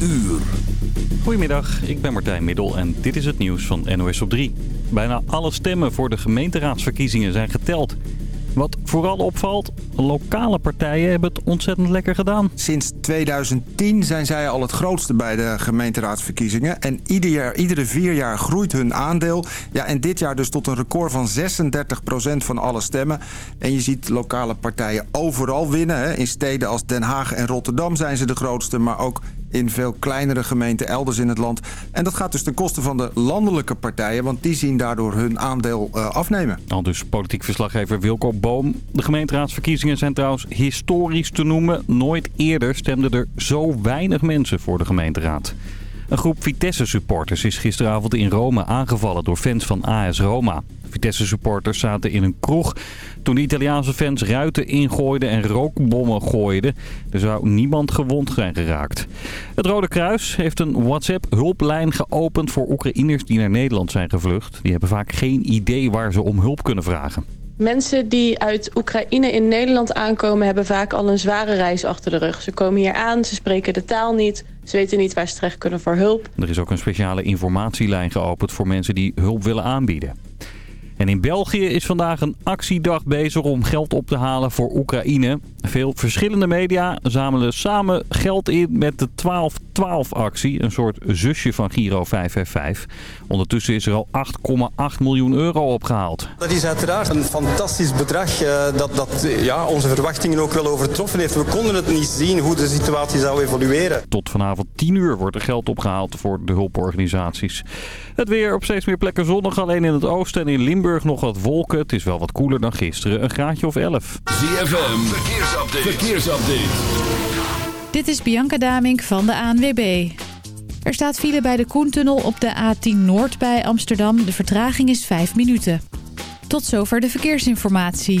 uur. Goedemiddag, ik ben Martijn Middel en dit is het nieuws van NOS op 3. Bijna alle stemmen voor de gemeenteraadsverkiezingen zijn geteld. Wat vooral opvalt, lokale partijen hebben het ontzettend lekker gedaan. Sinds 2010 zijn zij al het grootste bij de gemeenteraadsverkiezingen. En ieder jaar, iedere vier jaar groeit hun aandeel. Ja, en dit jaar dus tot een record van 36% van alle stemmen. En je ziet lokale partijen overal winnen. Hè. In steden als Den Haag en Rotterdam zijn ze de grootste. Maar ook in veel kleinere gemeenten elders in het land. En dat gaat dus ten koste van de landelijke partijen... want die zien daardoor hun aandeel uh, afnemen. Al dus politiek verslaggever Wilco Boom. De gemeenteraadsverkiezingen zijn trouwens historisch te noemen. Nooit eerder stemden er zo weinig mensen voor de gemeenteraad. Een groep Vitesse-supporters is gisteravond in Rome aangevallen door fans van AS Roma. Vitesse-supporters zaten in een kroeg toen de Italiaanse fans ruiten ingooiden en rookbommen gooiden. Er zou niemand gewond zijn geraakt. Het Rode Kruis heeft een WhatsApp-hulplijn geopend voor Oekraïners die naar Nederland zijn gevlucht. Die hebben vaak geen idee waar ze om hulp kunnen vragen. Mensen die uit Oekraïne in Nederland aankomen... hebben vaak al een zware reis achter de rug. Ze komen hier aan, ze spreken de taal niet... ze weten niet waar ze terecht kunnen voor hulp. Er is ook een speciale informatielijn geopend voor mensen die hulp willen aanbieden. En in België is vandaag een actiedag bezig om geld op te halen voor Oekraïne. Veel verschillende media zamelen samen geld in met de 12-12-actie. Een soort zusje van Giro 555. Ondertussen is er al 8,8 miljoen euro opgehaald. Dat is uiteraard een fantastisch bedrag uh, dat, dat ja, onze verwachtingen ook wel overtroffen heeft. We konden het niet zien hoe de situatie zou evolueren. Tot vanavond 10 uur wordt er geld opgehaald voor de hulporganisaties. Het weer op steeds meer plekken zonnig. Alleen in het oosten en in Limburg nog wat wolken. Het is wel wat koeler dan gisteren. Een graadje of 11. ZFM, verkeersupdate. verkeersupdate. Dit is Bianca Damink van de ANWB. Er staat file bij de Koentunnel op de A10 Noord bij Amsterdam. De vertraging is 5 minuten. Tot zover de verkeersinformatie.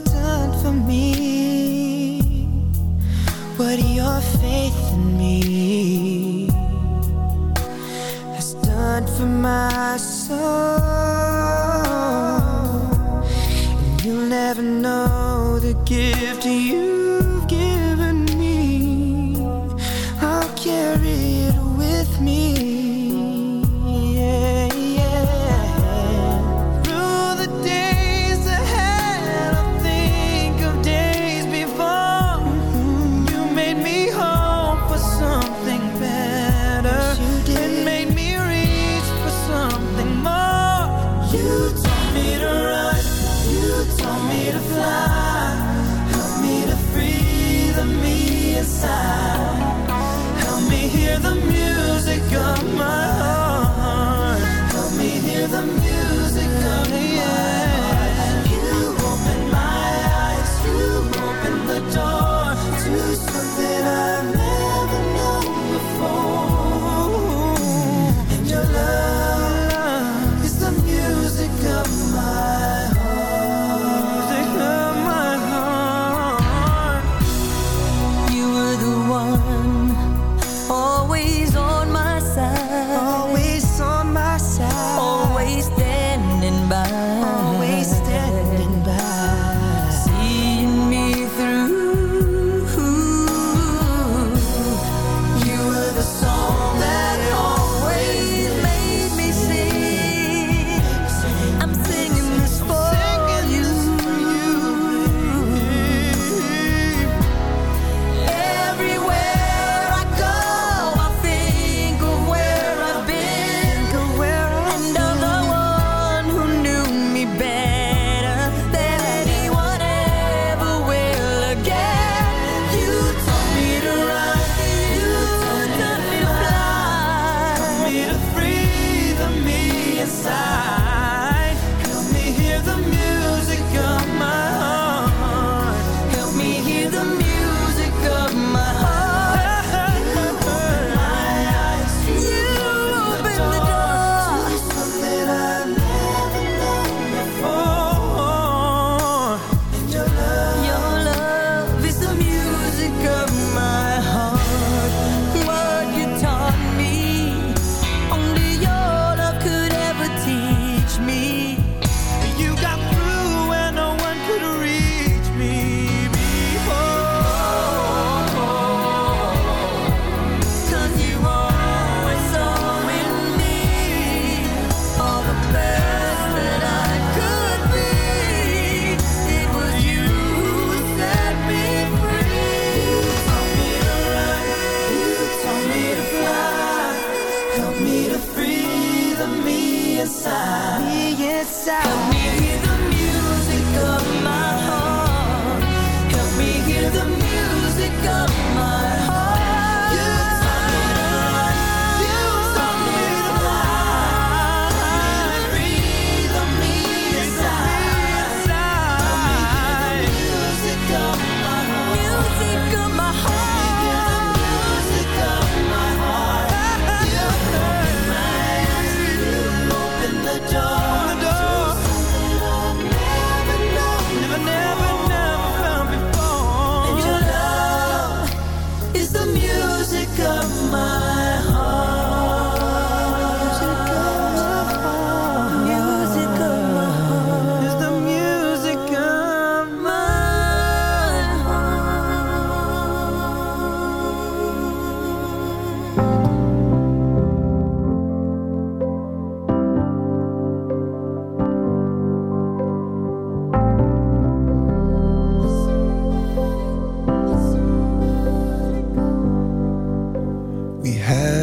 your faith in me has done for my soul. And you'll never know the gift to you've inside. Help me hear the music of my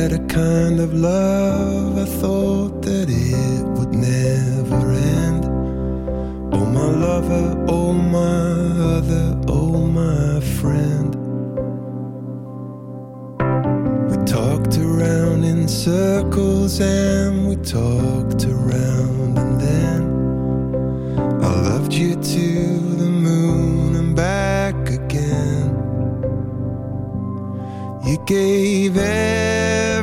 had a kind of love I thought that it would never end. Oh, my lover, oh, my other, oh, my friend. We talked around in circles and we talked around, and then I loved you too. You gave everything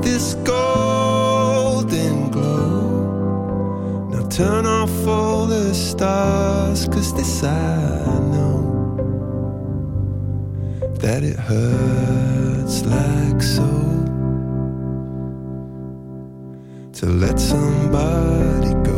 this golden glow. Now turn off all the stars, cause this I know that it hurts like so to let somebody go.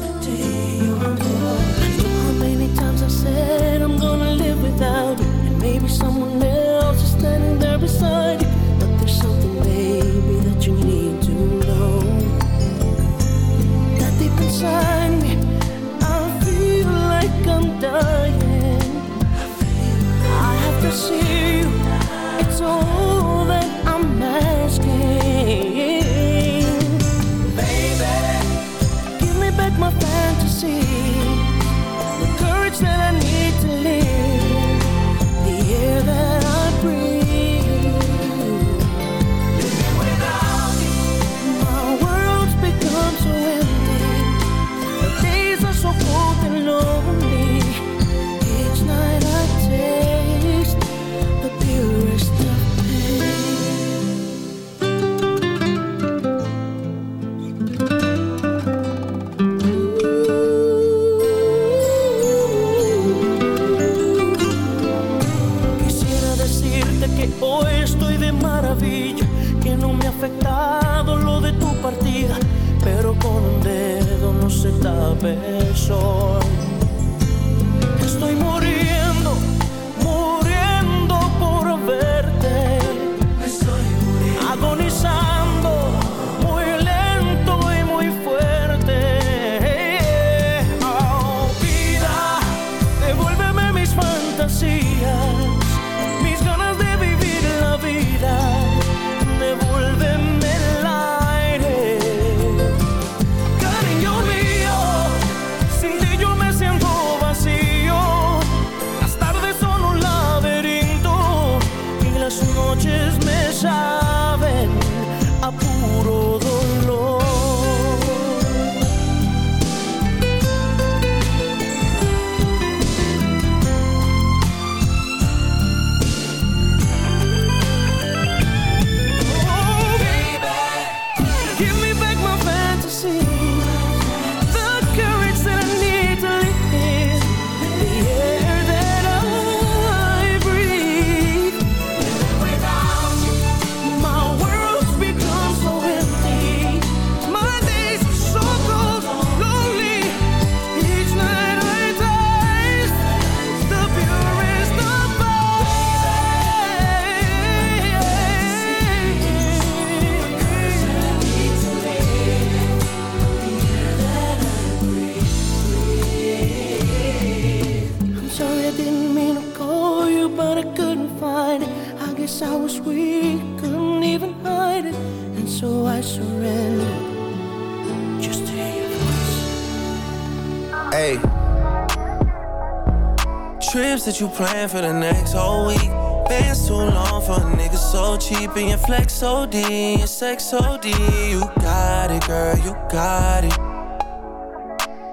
OD and sex OD. You got it, girl, you got it.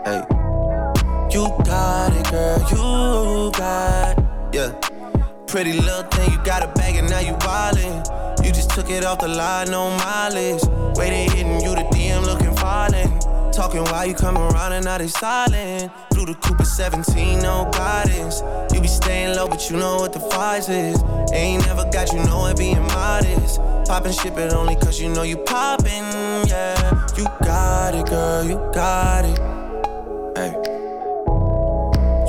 Hey, you got it, girl, you got it. Yeah, pretty little thing, you got a bag and now you wildin'. You just took it off the line, no mileage. Talking while you come around and now they silent. Blue the Cooper 17, no guidance. You be staying low, but you know what the price is. Ain't never got you know it being modest. Poppin' shit, but only cause you know you poppin', yeah. You got it, girl, you got it. Hey.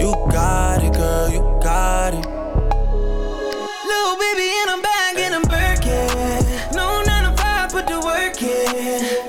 You got it, girl, you got it. Little baby, in a bag back, and I'm Birkin. No 9 to 5, put the work in.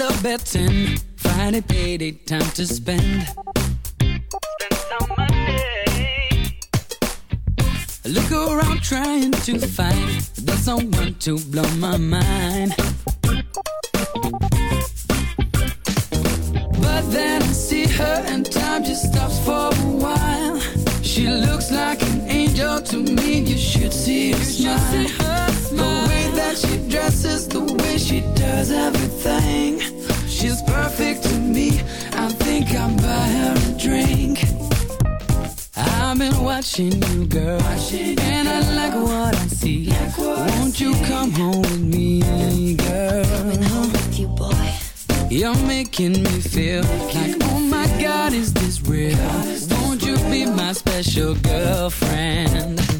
Club at 10. Friday payday, time to spend. Look around trying to find the someone to blow my mind. But then I see her and time just stops for a while. She looks like an angel to me. You should see her smile. That she dresses, the way she does everything. She's perfect to me. I think I'll buy her a drink. I've been watching you, girl, watching and I like what I see. Like what Won't you come home with me, girl? Coming home with you, boy. You're making me feel like, oh my God, is this real? Won't you be my special girlfriend?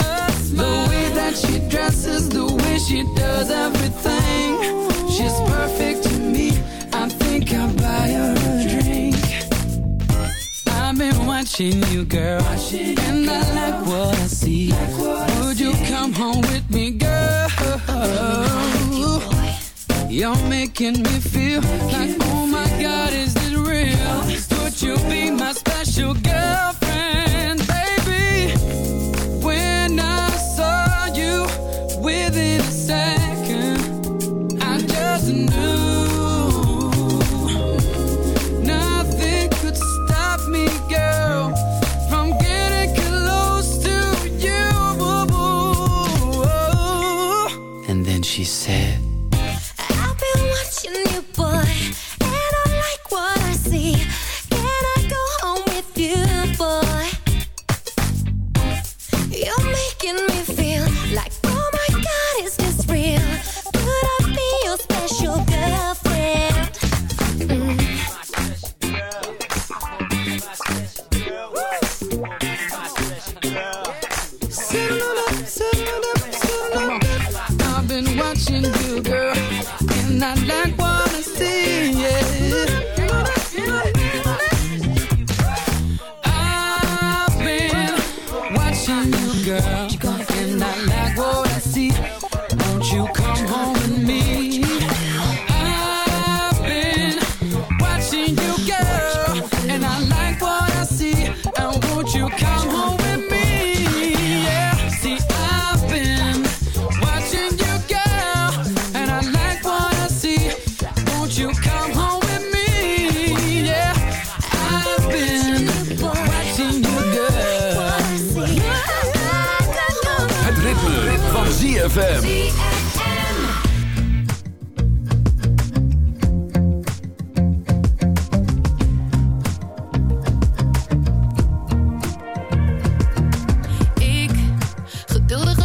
The way that she dresses, the way she does everything. She's perfect to me. I think I'll buy her a drink. I've been watching you, girl, and I like what I see. Would you come home with me, girl? You're making me feel like, oh my God,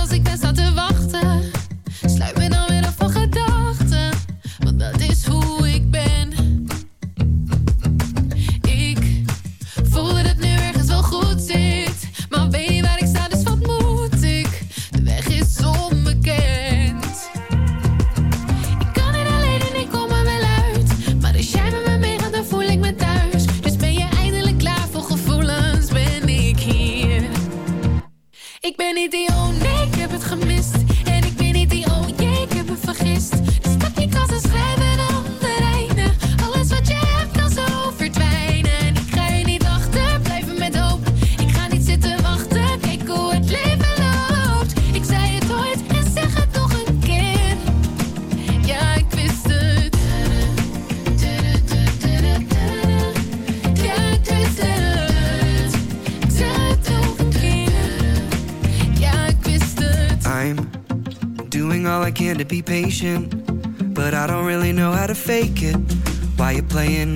als ik ben staan te wachten. Sluit me dan patient, but I don't really know how to fake it. Why you playing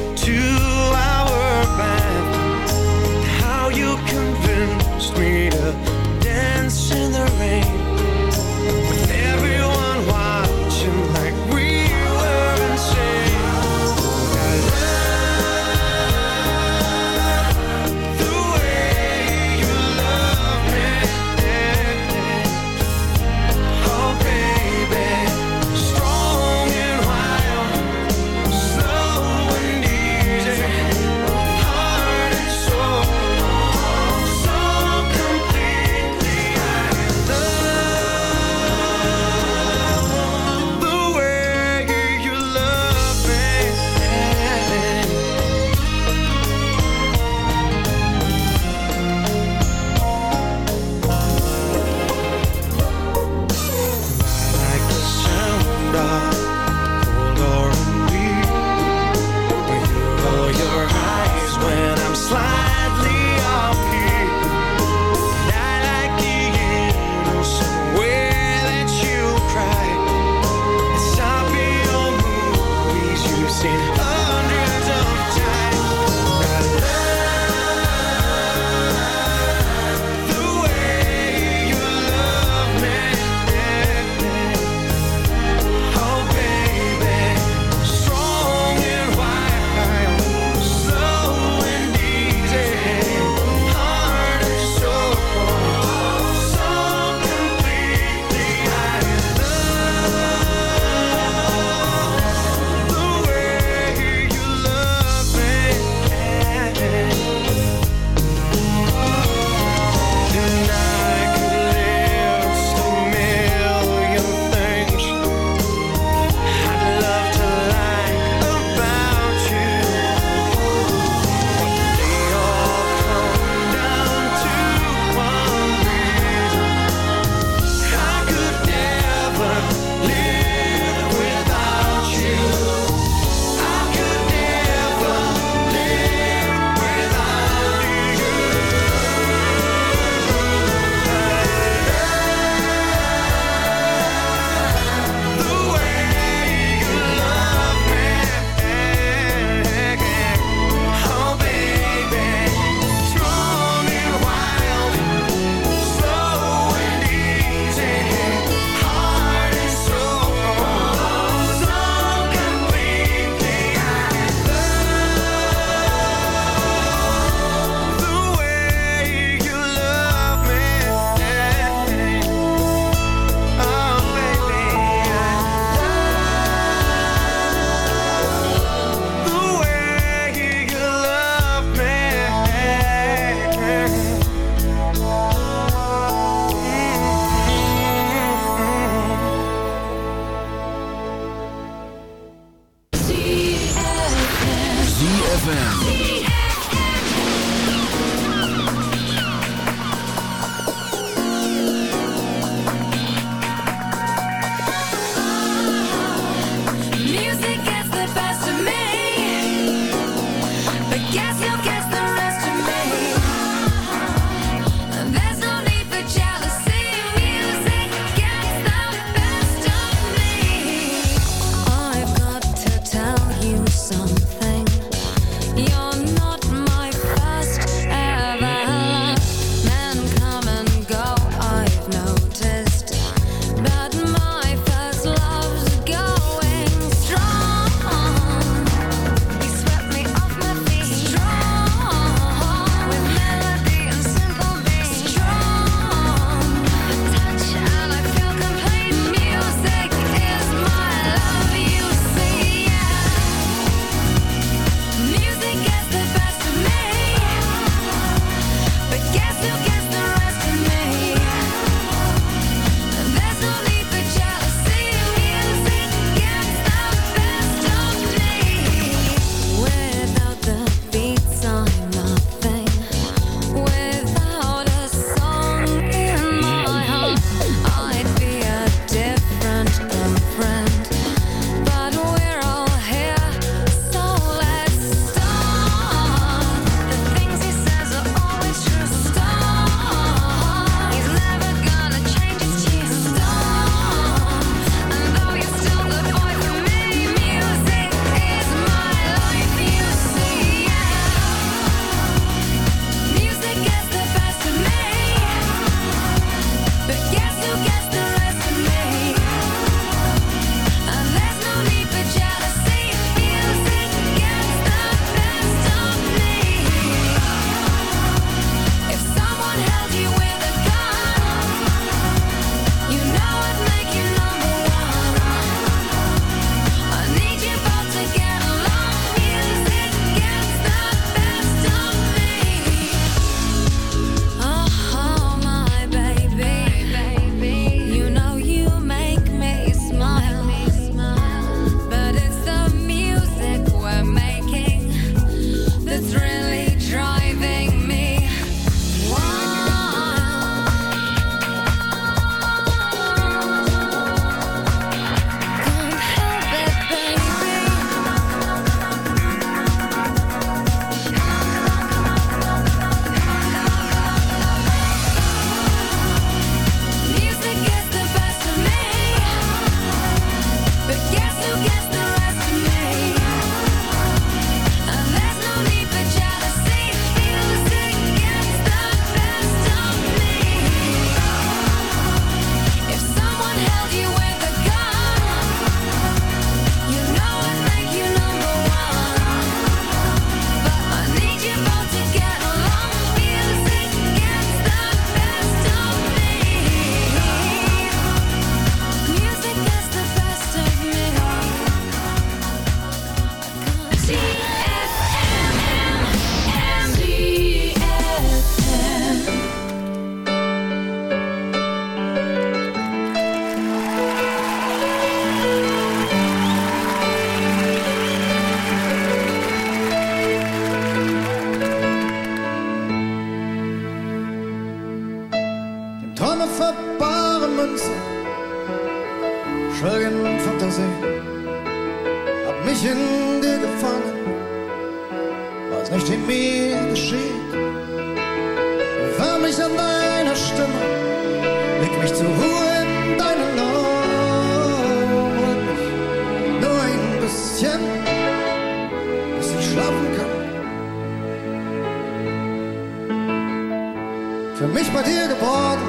für mich bei dir geboren.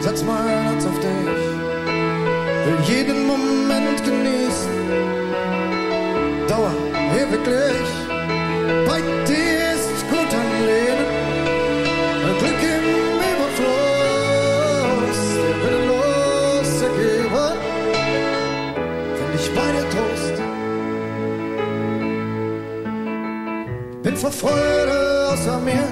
Setz mein Herz auf dich, will jeden Moment genießen. Dauer ewiglich, bei dir ist gut am Leben, ein Glück im Überfluss, der willenlos ergeben, finde ich bei dir Trost. Bin vor Freude außer mir